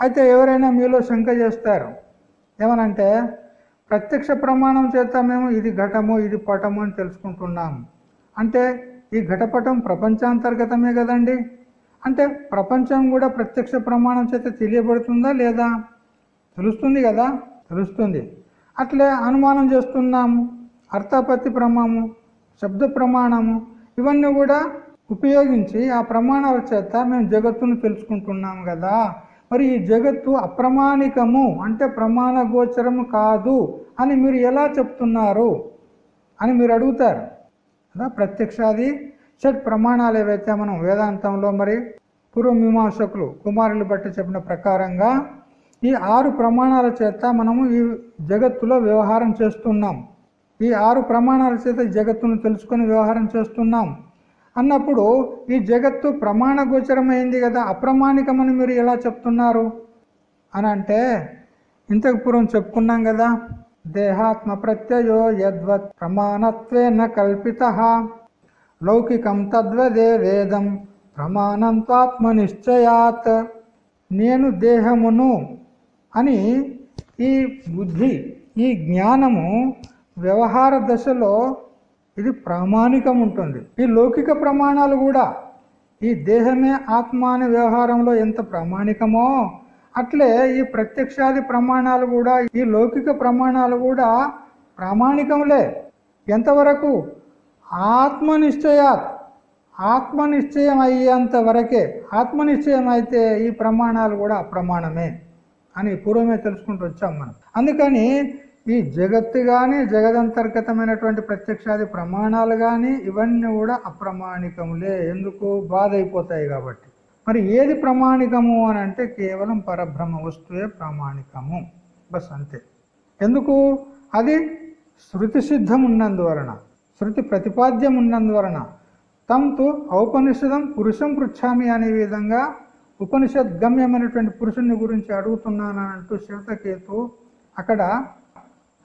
అయితే ఎవరైనా మీలో శంక చేస్తారు? ఏమనంటే ప్రత్యక్ష ప్రమాణం చేత మేము ఇది ఘటము ఇది పటము అని తెలుసుకుంటున్నాము అంటే ఈ ఘటపటం ప్రపంచాంతర్గతమే కదండి? అంటే ప్రపంచం కూడా ప్రత్యక్ష ప్రమాణం చేత తెలియబడుతుందా లేదా? తెలుస్తుంది కదా? తెలుస్తుంది. అట్లే అనుమానం చేస్తున్నాము అర్థాపత్తి ప్రమాణము శబ్ద ప్రమాణము ఇవన్నీ కూడా ఉపయోగించి ఆ ప్రమాణాల చేత మేము జగత్తును తెలుసుకుంటున్నాము కదా? మరి ఈ జగత్తు అప్రమాణికము అంటే ప్రమాణ గోచరము కాదు అని మీరు ఎలా చెప్తున్నారు అని మీరు అడుగుతారు. కదా ప్రత్యక్షాది షట్ ప్రమాణాలు ఏవైతే మనం వేదాంతంలో మరి పూర్వమీమాంసకులు కుమారులు బట్టి చెప్పిన ప్రకారంగా ఈ ఆరు ప్రమాణాల చేత మనము ఈ జగత్తులో వ్యవహారం చేస్తున్నాం. ఈ ఆరు ప్రమాణాల చేత జగత్తును తెలుసుకొని వ్యవహారం చేస్తున్నాం. అన్నప్పుడు ఈ జగత్తు ప్రమాణ గోచరమైంది కదా అప్రమాణికమని మీరు ఎలా చెప్తున్నారు? అని అంటే ఇంతకు పూర్వం చెప్పుకున్నాం కదా దేహాత్మ ప్రత్యయో యద్వత్ ప్రమాణత్వేన కల్పిత లౌకికం తద్వదే వేదం ప్రమాణంత్వాత్మ నిశ్చయాత్ నేను దేహమును అని ఈ బుద్ధి ఈ జ్ఞానము వ్యవహార దశలో ఇది ప్రామాణికం ఉంటుంది. ఈ లౌకిక ప్రమాణాలు కూడా ఈ దేహమే ఆత్మ అనే వ్యవహారంలో ఎంత ప్రామాణికమో అట్లే ఈ ప్రత్యక్షాది ప్రమాణాలు కూడా ఈ లౌకిక ప్రమాణాలు కూడా ప్రామాణికంలే. ఎంతవరకు? ఆత్మనిశ్చయాత్. ఆత్మనిశ్చయం అయ్యేంత వరకే ఆత్మనిశ్చయం అయితే ఈ ప్రమాణాలు కూడా అప్రమాణమే అని పూర్వమే తెలుసుకుంటూ వచ్చాం మనం. అందుకని ఈ జగత్తు కానీ జగదంతర్గతమైనటువంటి ప్రత్యక్షాది ప్రమాణాలు కానీ ఇవన్నీ కూడా అప్రమాణికములే. ఎందుకు? బాధ అయిపోతాయి కాబట్టి. మరి ఏది ప్రమాణికము అని అంటే కేవలం పరబ్రహ్మ వస్తువే ప్రామాణికము. బస్ అంతే. ఎందుకు? అది శృతి సిద్ధం ఉన్నందువలన శృతి ప్రతిపాద్యం ఉన్నందువలన తంతు ఔపనిషదం పురుషం పృచ్ఛామి అనే విధంగా ఉపనిషద్ గమ్యమైనటువంటి పురుషుని గురించి అడుగుతున్నానంటూ శివతకేతు అక్కడ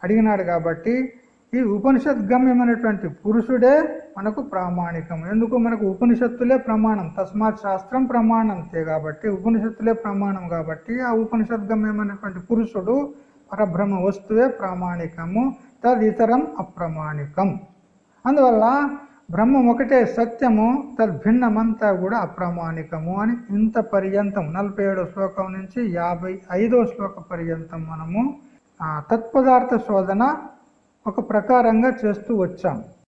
అడిగినాడు కాబట్టి ఈ ఉపనిషత్ గమ్యమైనటువంటి పురుషుడే మనకు ప్రామాణికం. ఎందుకు? మనకు ఉపనిషత్తులే ప్రమాణం. తస్మాత్ శాస్త్రం ప్రమాణంతే కాబట్టి ఉపనిషత్తులే ప్రమాణం కాబట్టి ఆ ఉపనిషత్ గమ్యమైనటువంటి పురుషుడు పరబ్రహ్మ వస్తువే ప్రామాణికము తదితరం అప్రమాణికం. అందువల్ల బ్రహ్మం ఒకటే సత్యము తద్భిన్నమంతా కూడా అప్రమాణికము అని ఇంత పర్యంతం నలభై శ్లోకం నుంచి యాభై ఐదో శ్లోక పర్యంతం మనము తత్పదార్థ శోధన ఒక ప్రకారంగా చేస్తూ వచ్చాం.